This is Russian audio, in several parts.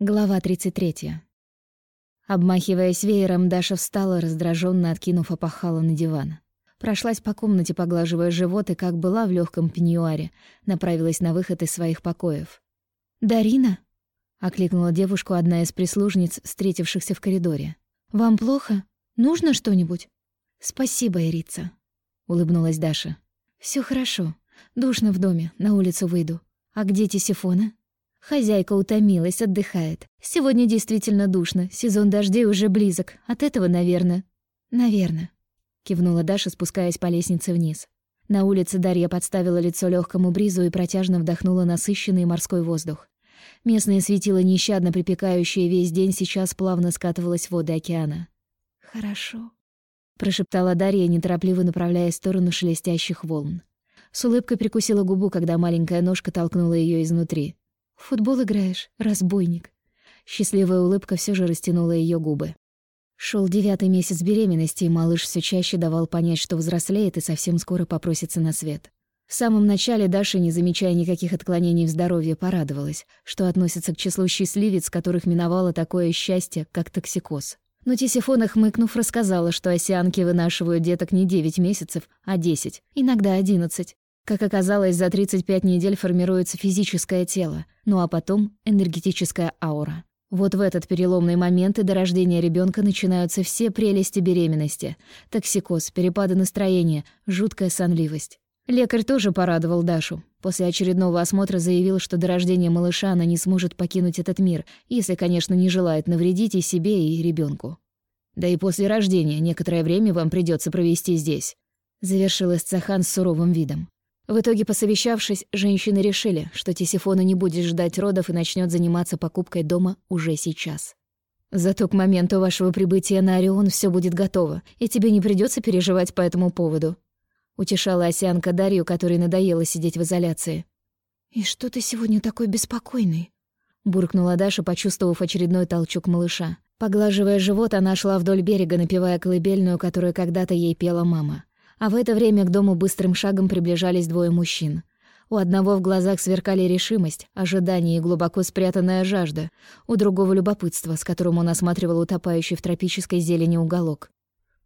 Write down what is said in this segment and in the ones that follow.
Глава 33. Обмахиваясь веером, Даша встала, раздраженно откинув опахало на диван. Прошлась по комнате, поглаживая живот, и, как была в легком пеньюаре, направилась на выход из своих покоев. «Дарина?» — окликнула девушку одна из прислужниц, встретившихся в коридоре. «Вам плохо? Нужно что-нибудь?» «Спасибо, Ирица», — улыбнулась Даша. Все хорошо. Душно в доме, на улицу выйду. А где Тисифона?» Хозяйка утомилась, отдыхает. Сегодня действительно душно, сезон дождей уже близок. От этого, наверное. Наверное. Кивнула Даша, спускаясь по лестнице вниз. На улице Дарья подставила лицо легкому бризу и протяжно вдохнула насыщенный морской воздух. Местное светило, нещадно припекающее весь день, сейчас плавно скатывалось в воды океана. «Хорошо», — прошептала Дарья, неторопливо направляясь в сторону шелестящих волн. С улыбкой прикусила губу, когда маленькая ножка толкнула ее изнутри. В футбол играешь, разбойник. Счастливая улыбка все же растянула ее губы. Шел девятый месяц беременности, и малыш все чаще давал понять, что взрослеет и совсем скоро попросится на свет. В самом начале Даша, не замечая никаких отклонений в здоровье, порадовалась, что относится к числу счастливец, которых миновало такое счастье, как токсикоз. Но Тисифона, хмыкнув, рассказала, что осянки вынашивают деток не 9 месяцев, а 10, иногда 11. Как оказалось, за 35 недель формируется физическое тело, ну а потом энергетическая аура. Вот в этот переломный момент и до рождения ребенка начинаются все прелести беременности. Токсикоз, перепады настроения, жуткая сонливость. Лекарь тоже порадовал Дашу. После очередного осмотра заявил, что до рождения малыша она не сможет покинуть этот мир, если, конечно, не желает навредить и себе, и ребенку. Да и после рождения некоторое время вам придется провести здесь. Завершил Эсцахан с суровым видом. В итоге, посовещавшись, женщины решили, что Тисифона не будет ждать родов и начнет заниматься покупкой дома уже сейчас. Зато к моменту вашего прибытия на Орион все будет готово, и тебе не придется переживать по этому поводу. Утешала осянка Дарью, которой надоело сидеть в изоляции. «И что ты сегодня такой беспокойный?» Буркнула Даша, почувствовав очередной толчок малыша. Поглаживая живот, она шла вдоль берега, напевая колыбельную, которую когда-то ей пела мама. А в это время к дому быстрым шагом приближались двое мужчин. У одного в глазах сверкали решимость, ожидание и глубоко спрятанная жажда, у другого — любопытство, с которым он осматривал утопающий в тропической зелени уголок.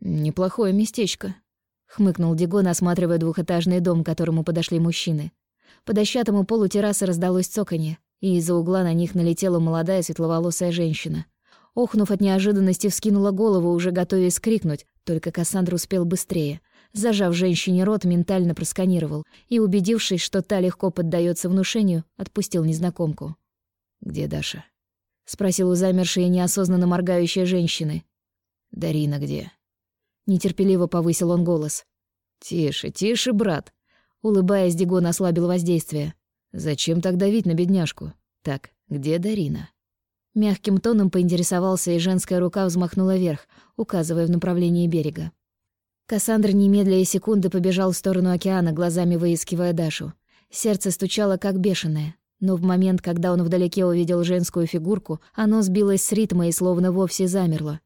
«Неплохое местечко», — хмыкнул Дигон, осматривая двухэтажный дом, к которому подошли мужчины. По дощатому полу террасы раздалось цоканье, и из-за угла на них налетела молодая светловолосая женщина. Охнув от неожиданности, вскинула голову, уже готовясь скрикнуть, только Кассандра успел быстрее — Зажав женщине рот, ментально просканировал и, убедившись, что та легко поддается внушению, отпустил незнакомку. «Где Даша?» — спросил у замершей неосознанно моргающей женщины. «Дарина где?» Нетерпеливо повысил он голос. «Тише, тише, брат!» Улыбаясь, Дигон ослабил воздействие. «Зачем так давить на бедняжку? Так, где Дарина?» Мягким тоном поинтересовался, и женская рука взмахнула вверх, указывая в направлении берега. Кассандра немедля секунды побежал в сторону океана, глазами выискивая Дашу. Сердце стучало как бешеное. Но в момент, когда он вдалеке увидел женскую фигурку, оно сбилось с ритма и словно вовсе замерло.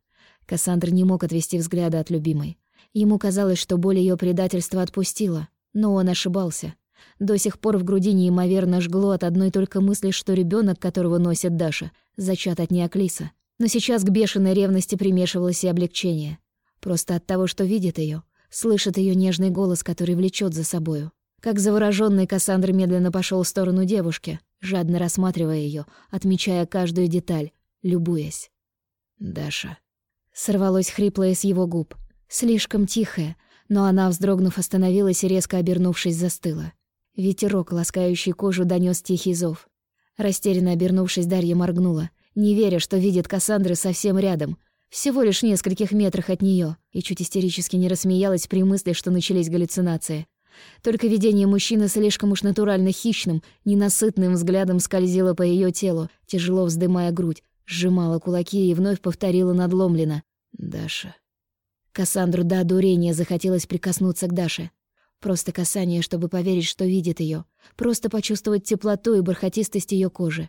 Кассандр не мог отвести взгляда от любимой. Ему казалось, что боль ее предательства отпустила, но он ошибался. До сих пор в груди неимоверно жгло от одной только мысли, что ребенок, которого носит Даша, зачат от Неоклиса. Но сейчас к бешеной ревности примешивалось и облегчение. Просто от того, что видит ее, слышит ее нежный голос, который влечет за собою. Как завороженный Кассандр медленно пошел в сторону девушки, жадно рассматривая ее, отмечая каждую деталь, любуясь. «Даша». Сорвалось хриплое с его губ. Слишком тихое, но она, вздрогнув, остановилась и, резко обернувшись, застыла. Ветерок, ласкающий кожу, донес тихий зов. Растерянно обернувшись, Дарья моргнула, не веря, что видит Кассандры совсем рядом, всего лишь в нескольких метрах от нее, и чуть истерически не рассмеялась при мысли, что начались галлюцинации. Только видение мужчины слишком уж натурально хищным, ненасытным взглядом скользило по ее телу, тяжело вздымая грудь, сжимала кулаки и вновь повторила надломленно. «Даша». Кассандру до одурения захотелось прикоснуться к Даше. Просто касание, чтобы поверить, что видит ее, Просто почувствовать теплоту и бархатистость ее кожи.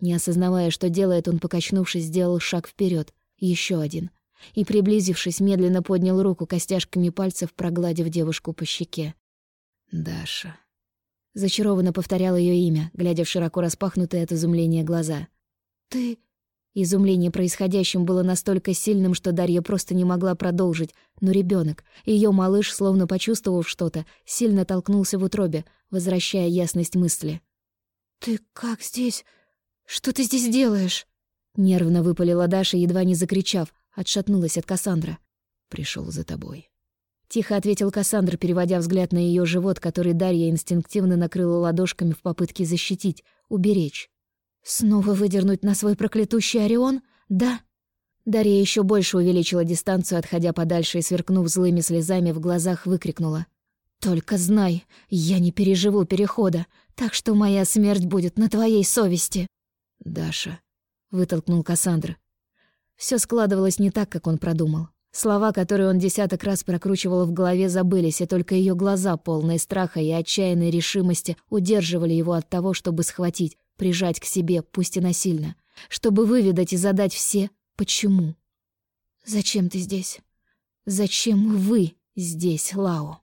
Не осознавая, что делает, он, покачнувшись, сделал шаг вперед, еще один. И, приблизившись, медленно поднял руку костяшками пальцев, прогладив девушку по щеке. «Даша». Зачарованно повторял ее имя, глядя в широко распахнутые от изумления глаза. ты...» Изумление происходящим было настолько сильным, что Дарья просто не могла продолжить, но ребенок, ее малыш, словно почувствовав что-то, сильно толкнулся в утробе, возвращая ясность мысли. «Ты как здесь? Что ты здесь делаешь?» Нервно выпалила Даша, едва не закричав, отшатнулась от Кассандра. Пришел за тобой. Тихо ответил Кассандр, переводя взгляд на ее живот, который Дарья инстинктивно накрыла ладошками в попытке защитить, уберечь. Снова выдернуть на свой проклятущий Орион? Да. Дарья еще больше увеличила дистанцию, отходя подальше и, сверкнув злыми слезами, в глазах выкрикнула. «Только знай, я не переживу перехода, так что моя смерть будет на твоей совести». «Даша», — вытолкнул Кассандр. Все складывалось не так, как он продумал. Слова, которые он десяток раз прокручивал в голове, забылись, и только ее глаза, полные страха и отчаянной решимости, удерживали его от того, чтобы схватить, прижать к себе, пусть и насильно, чтобы выведать и задать все «почему?». «Зачем ты здесь? Зачем вы здесь, Лао?»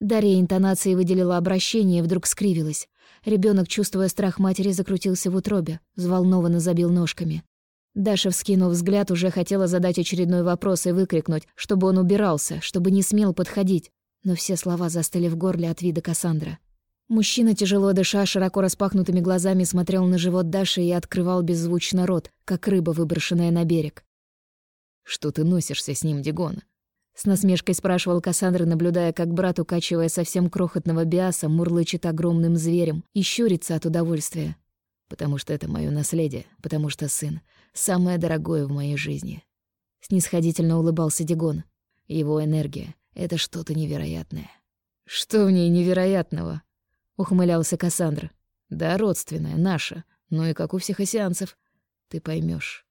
Дарья интонацией выделила обращение и вдруг скривилась. Ребенок, чувствуя страх матери, закрутился в утробе, взволнованно забил ножками. Даша, вскинув взгляд, уже хотела задать очередной вопрос и выкрикнуть, чтобы он убирался, чтобы не смел подходить, но все слова застыли в горле от вида Кассандра. Мужчина, тяжело дыша, широко распахнутыми глазами смотрел на живот Даши и открывал беззвучно рот, как рыба, выброшенная на берег. «Что ты носишься с ним, Дигон?» С насмешкой спрашивал Кассандра, наблюдая, как брат, укачивая совсем крохотного биаса, мурлычет огромным зверем и щурится от удовольствия. «Потому что это мое наследие, потому что сын — самое дорогое в моей жизни». Снисходительно улыбался Дигон. «Его энергия — это что-то невероятное». «Что в ней невероятного?» — ухмылялся Кассандра. «Да, родственная, наша, ну и как у всех осеанцев. Ты поймешь.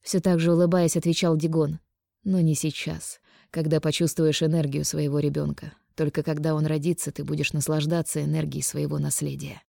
Все так же улыбаясь, отвечал Дигон. «Но не сейчас, когда почувствуешь энергию своего ребенка. Только когда он родится, ты будешь наслаждаться энергией своего наследия».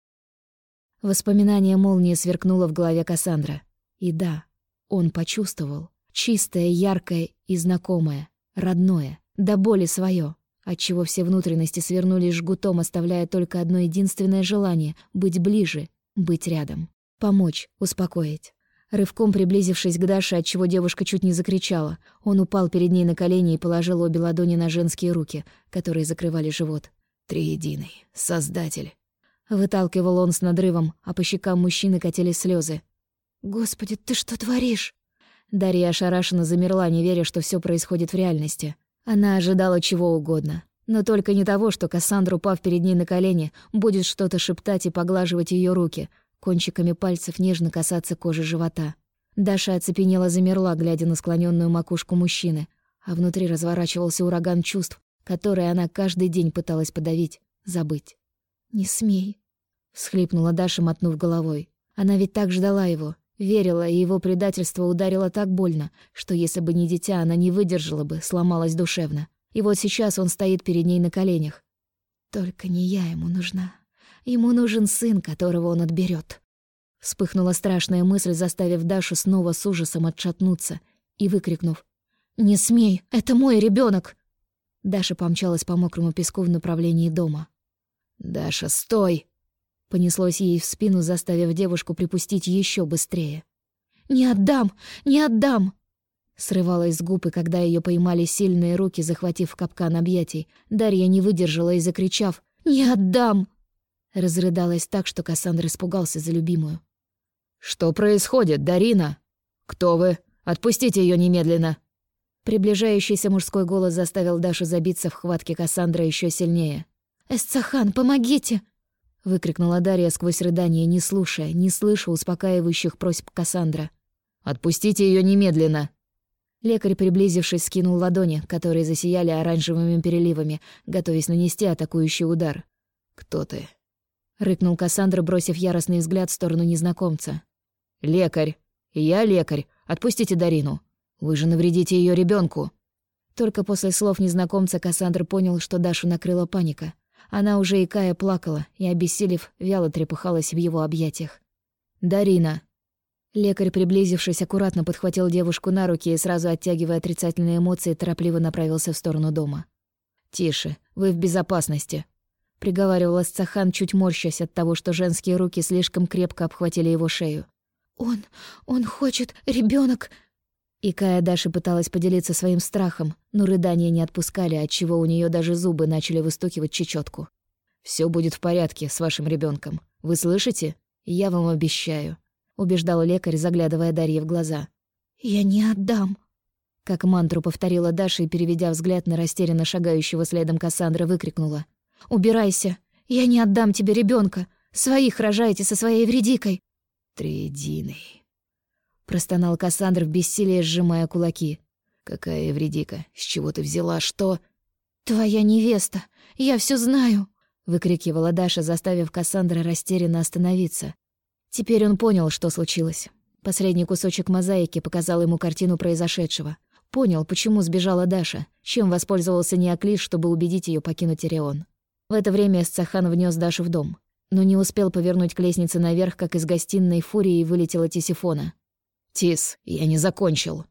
Воспоминание молнии сверкнуло в голове Кассандра. И да, он почувствовал. Чистое, яркое и знакомое. Родное. До боли свое отчего все внутренности свернулись жгутом, оставляя только одно единственное желание — быть ближе, быть рядом. Помочь, успокоить. Рывком приблизившись к Даше, отчего девушка чуть не закричала, он упал перед ней на колени и положил обе ладони на женские руки, которые закрывали живот. «Триединый, Создатель!» Выталкивал он с надрывом, а по щекам мужчины катились слезы. «Господи, ты что творишь?» Дарья ошарашенно замерла, не веря, что все происходит в реальности. Она ожидала чего угодно, но только не того, что Кассандра, упав перед ней на колени, будет что-то шептать и поглаживать ее руки, кончиками пальцев нежно касаться кожи живота. Даша оцепенела замерла, глядя на склоненную макушку мужчины, а внутри разворачивался ураган чувств, которые она каждый день пыталась подавить, забыть. «Не смей», — всхлипнула Даша, мотнув головой. Она ведь так ждала его, Верила, и его предательство ударило так больно, что если бы не дитя, она не выдержала бы, сломалась душевно. И вот сейчас он стоит перед ней на коленях. Только не я ему нужна. Ему нужен сын, которого он отберет. Вспыхнула страшная мысль, заставив Дашу снова с ужасом отшатнуться и выкрикнув. «Не смей! Это мой ребенок! Даша помчалась по мокрому песку в направлении дома. «Даша, стой!» Понеслось ей в спину, заставив девушку припустить еще быстрее. «Не отдам! Не отдам!» Срывалась с губ, и когда ее поймали сильные руки, захватив капкан объятий, Дарья не выдержала и, закричав «Не отдам!» Разрыдалась так, что Кассандр испугался за любимую. «Что происходит, Дарина? Кто вы? Отпустите ее немедленно!» Приближающийся мужской голос заставил Дашу забиться в хватке Кассандра еще сильнее. «Эсцахан, помогите!» выкрикнула Дарья сквозь рыдание, не слушая, не слыша успокаивающих просьб Кассандра. «Отпустите ее немедленно!» Лекарь, приблизившись, скинул ладони, которые засияли оранжевыми переливами, готовясь нанести атакующий удар. «Кто ты?» — рыкнул Кассандра, бросив яростный взгляд в сторону незнакомца. «Лекарь! Я лекарь! Отпустите Дарину! Вы же навредите ее ребенку. Только после слов незнакомца Кассандр понял, что Дашу накрыла паника. Она уже икая плакала и, обессилев, вяло трепыхалась в его объятиях. «Дарина!» Лекарь, приблизившись, аккуратно подхватил девушку на руки и, сразу оттягивая отрицательные эмоции, торопливо направился в сторону дома. «Тише, вы в безопасности», — приговаривал Асцахан, чуть морщась от того, что женские руки слишком крепко обхватили его шею. Он... он хочет... ребенок. И Кая Даша пыталась поделиться своим страхом, но рыдания не отпускали, отчего у нее даже зубы начали выстукивать чечетку. Все будет в порядке с вашим ребенком. Вы слышите? Я вам обещаю», — убеждал лекарь, заглядывая Дарье в глаза. «Я не отдам», — как мантру повторила Даша и, переведя взгляд на растерянно шагающего следом Кассандра, выкрикнула. «Убирайся! Я не отдам тебе ребенка. Своих рожаете со своей вредикой!» «Триединый», — простонал Кассандр в бессилии, сжимая кулаки. «Какая вредика? С чего ты взяла? Что?» «Твоя невеста! Я все знаю!» — выкрикивала Даша, заставив Кассандра растерянно остановиться. Теперь он понял, что случилось. Последний кусочек мозаики показал ему картину произошедшего. Понял, почему сбежала Даша, чем воспользовался Неоклис, чтобы убедить ее покинуть Орион. В это время Эсцахан внес Дашу в дом, но не успел повернуть к лестнице наверх, как из гостиной фурии вылетела Тисифона. «Тис, я не закончил!»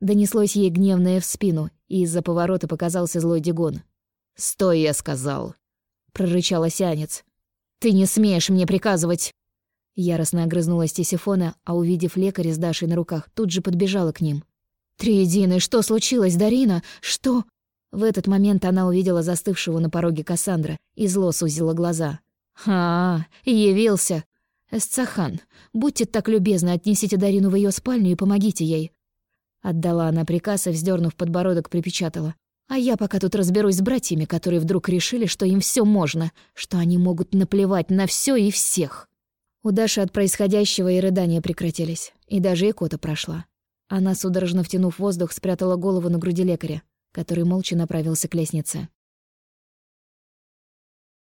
Донеслось ей гневное в спину, и из-за поворота показался злой Дигон. «Стой, я сказал!» — прорычал осянец. «Ты не смеешь мне приказывать!» Яростно огрызнулась Тисифона, а увидев лекаря с Дашей на руках, тут же подбежала к ним. «Триединый, что случилось, Дарина? Что?» В этот момент она увидела застывшего на пороге Кассандра и зло сузила глаза. «А, явился! Эсцахан, будьте так любезны, отнесите Дарину в ее спальню и помогите ей». Отдала она приказ и, вздернув подбородок, припечатала. «А я пока тут разберусь с братьями, которые вдруг решили, что им все можно, что они могут наплевать на все и всех». У Даши от происходящего и рыдания прекратились, и даже икота прошла. Она, судорожно втянув воздух, спрятала голову на груди лекаря, который молча направился к лестнице.